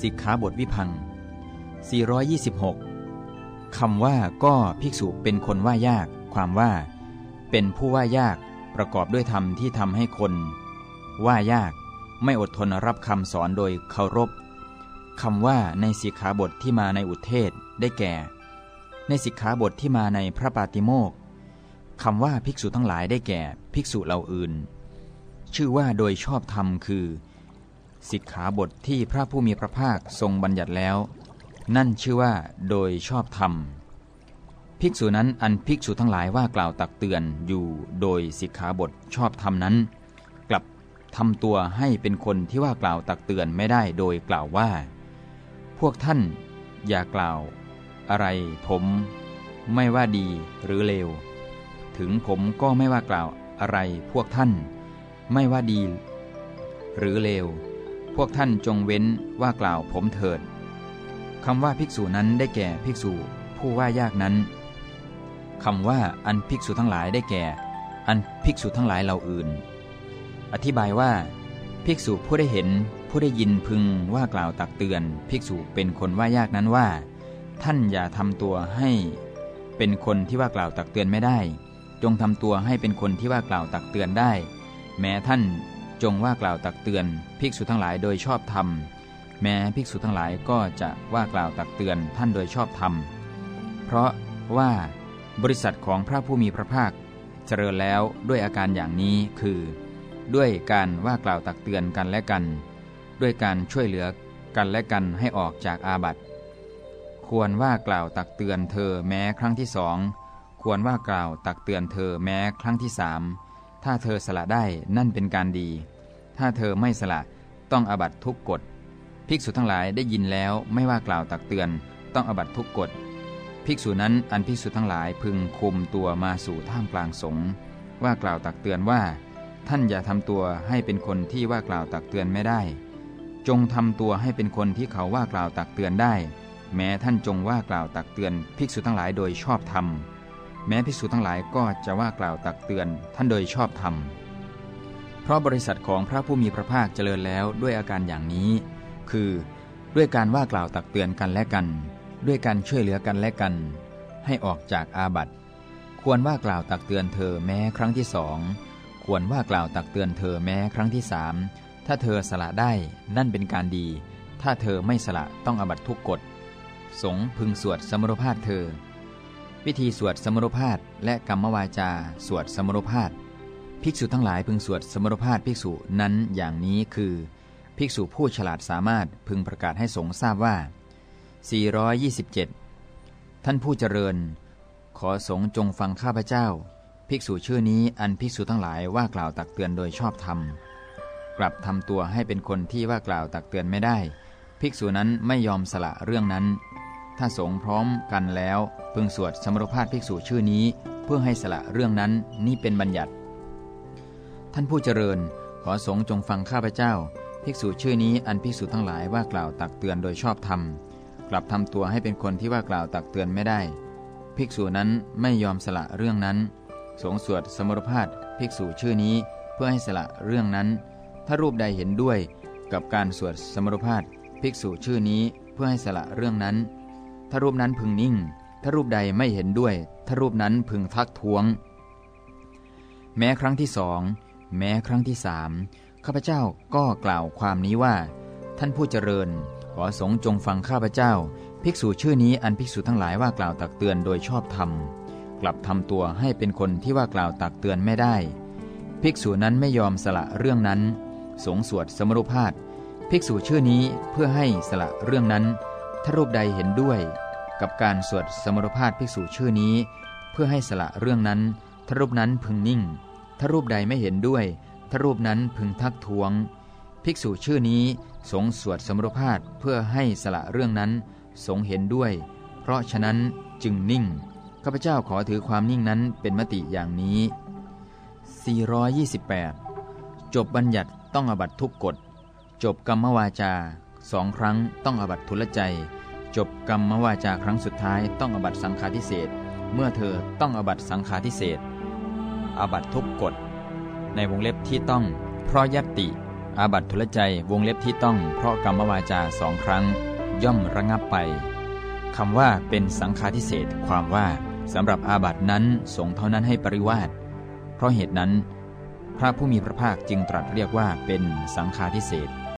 สิกขาบทวิพัง 426 คำว่าก็ภิกษุเป็นคนว่ายาก ความว่า เป็นผู้ว่ายากประกอบด้วยธรรมที่ทำให้คน ว่ายากไม่อดทนรับคำสอนโดยเคารพคำว่าในสิกขาบทที่มาในอุเทศได้แก่ ในสิกขาบทที่มาในพระปาติโมกคำว่าภิกษุทั้งหลายได้แก่ ภิกษุเหล่าอื่น ชื่อว่าโดยชอบธรรมคือ สิกขาบทที่พระผู้มีพระภาคทรงบัญญัติแล้ว นั่นชื่อว่าโดยชอบธรรม ภิกษุนั้นอันภิกษุทั้งหลายว่ากล่าวตักเตือนอยู่โดยสิกขาบทชอบธรรมนั้น กลับทำตัวให้เป็นคนที่ว่ากล่าวตักเตือนไม่ได้โดยกล่าวว่า พวกท่านอย่ากล่าว อะไรผม ไม่ว่าดีหรือเลว ถึงผมก็ไม่ว่ากล่าวอะไรพวกท่าน ไม่ว่าดี หรือเลว พวกท่านจงเว้นว่ากล่าวผมเถิดคำว่าภิกษุนั้นได้แก่ภิกษุผู้ว่ายากนั้นคำว่าอันภิกษุทั้งหลายได้แก่ อันภิกษุทั้งหลายเหล่าอื่น อธิบายว่า ภิกษุผู้ได้เห็นผู้ได้ยินพึงว่ากล่าวตักเตือน ภิกษุเป็นคนว่ายากนั้นว่า ท่านอย่าทำตัวให้ เป็นคนที่ว่ากล่าวตักเตือนไม่ได้ จงทำตัวให้เป็นคนที่ว่ากล่าวตักเตือนได้ แม้ท่าน จงว่ากล่าวตักเตือน ภิกษุทั้งหลายโดยชอบธรรม แม้ภิกษุทั้งหลายก็จะว่ากล่าวตักเตือนท่านโดยชอบธรรม เพราะว่าบริษัทของพระผู้มีพระภาค เจริญแล้วด้วยอาการอย่างนี้คือ ด้วยการว่ากล่าวตักเตือนกันและกัน ด้วยการช่วยเหลือกันและกันให้ออกจากอาบัติ ควรว่ากล่าวตักเตือนเธอแม้ครั้งที่สอง ควรว่ากล่าวตักเตือนเธอแม้ครั้งที่สาม ถ้าเธอสละได้นั่นเป็นการดี ถ้าเธอไม่สละต้องอบัตทุกกฎ ภิกษุทั้งหลายได้ยินแล้วไม่ว่ากล่าวตักเตือน ต้องอบัตทุกกฎ ภิกษุนั้นอันภิกษุทั้งหลายพึงคุมตัวมาสู่ท่ามกลางสงฆ์ว่ากล่าวตักเตือนว่า ท่านอย่าทำตัวให้เป็นคนที่ว่ากล่าวตักเตือนไม่ได้ จงทำตัวให้เป็นคนที่เขาว่ากล่าวตักเตือนได้ แม้ท่านจงว่ากล่าวตักเตือนภิกษุทั้งหลายโดยชอบธรรม แม้ภิกษุทั้งหลายก็จะว่ากล่าวตักเตือนท่านโดยชอบธรรม เพราะบริษัทของพระผู้มีพระภาคเจริญแล้วด้วยอาการอย่างนี้ คือ ด้วยการว่ากล่าวตักเตือนกันและกัน ด้วยการช่วยเหลือกันและกัน ให้ออกจากอาบัติควรว่ากล่าวตักเตือนเธอแม้ครั้งที่สอง ควรว่ากล่าวตักเตือนเธอแม้ครั้งที่สาม ถ้าเธอสละได้นั่นเป็นการดี ถ้าเธอไม่สละต้องอบัตทุกกฎ สงพึงสวดสมรภาพเธอ วิธีสวดสมรภาพและกรรมวาจา สวดสมรภาพภิกษุทั้งหลายพึงสวดสมรภาพภิกษุนั้นอย่างนี้คือ ภิกษุผู้ฉลาดสามารถพึงประกาศให้สงฆ์ทราบว่า 427 ท่านผู้เจริญ ขอสงฆ์จงฟังข้าพเจ้า ภิกษุชื่อนี้อันภิกษุทั้งหลายว่ากล่าวตักเตือนโดยชอบธรรมกลับทำตัวให้เป็นคนที่ว่ากล่าวตักเตือนไม่ได้ ภิกษุนั้นไม่ยอมสละเรื่องนั้น ถ้าสงพร้อมกันแล้วพึงสวดสมรภาพภิกษุชื่อนี้ เพื่อให้สละเรื่องนั้นนี่เป็นบัญญัติ ท่านผู้เจริญขอสงจงฟังข้าพเจ้า ภิกษุชื่อนี้อันภิกษุทั้งหลายว่ากล่าวตักเตือนโดยชอบธรรม กลับทำตัวให้เป็นคนที่ว่ากล่าวตักเตือนไม่ได้ ภิกษุนั้นไม่ยอมสละเรื่องนั้น สงสวดสมรภาพภิกษุชื่อนี้เพื่อให้สละเรื่องนั้น ถ้ารูปใดเห็นด้วยกับการสวดสมรภาพภิกษุชื่อนี้เพื่อให้สละเรื่องนั้น ถ้ารูปนั้นพึงนิ่ง ถ้ารูปใดไม่เห็นด้วย ถ้ารูปนั้นพึงทักท้วง แม้ครั้งที่สอง แม้ครั้งที่สามข้าพเจ้าก็กล่าวความนี้ว่า ท่านผู้เจริญ ขอสงจงฟังข้าพเจ้า ภิกษุชื่อนี้อันภิกษุทั้งหลายว่ากล่าวตักเตือนโดยชอบธรรม กลับทำตัวให้เป็นคนที่ว่ากล่าวตักเตือนไม่ได้ ภิกษุนั้นไม่ยอมสละเรื่องนั้น สงสวดสมรุภาพภิกษุชื่อนี้เพื่อให้สละเรื่องนั้น ถ้ารูปใดเห็นด้วย กับการสวดสมรภาพภิกษุชื่อนี้ เพื่อให้สละเรื่องนั้นถ้ารูปนั้นพึงนิ่งถ้ารูปใดไม่เห็นด้วยถ้ารูปนั้นพึงทักท้วง ภิกษุชื่อนี้สงสวดสมรภาพเพื่อให้สละเรื่องนั้นสงเห็นด้วย เพราะฉะนั้นจึงนิ่งข้าพเจ้าขอถือความนิ่งนั้นเป็นมติอย่างนี้ 428 จบบัญญัติต้องอบัตทุกกฎ จบกรรมวาจาสองครั้งต้องอบัตทุลใจ จบกรรมวาจาครั้งสุดท้ายต้องอบัตสังฆาทิเศษเมื่อเธอต้องอบัตสังฆาทิเศษอาบัตทุกกฎในวงเล็บที่ต้อง เพราะยติอาบัตทุลใจวงเล็บที่ต้อง เพราะกรรมวาจาสองครั้ง ย่อมระงับไปคำว่าเป็นสังฆาทิเศษความว่าสำหรับอาบัตนั้นสงเท่านั้นให้ปริวาสเพราะเหตุนั้น พระผู้มีพระภาคจึงตรัสเรียกว่าเป็นสังฆาทิเศษ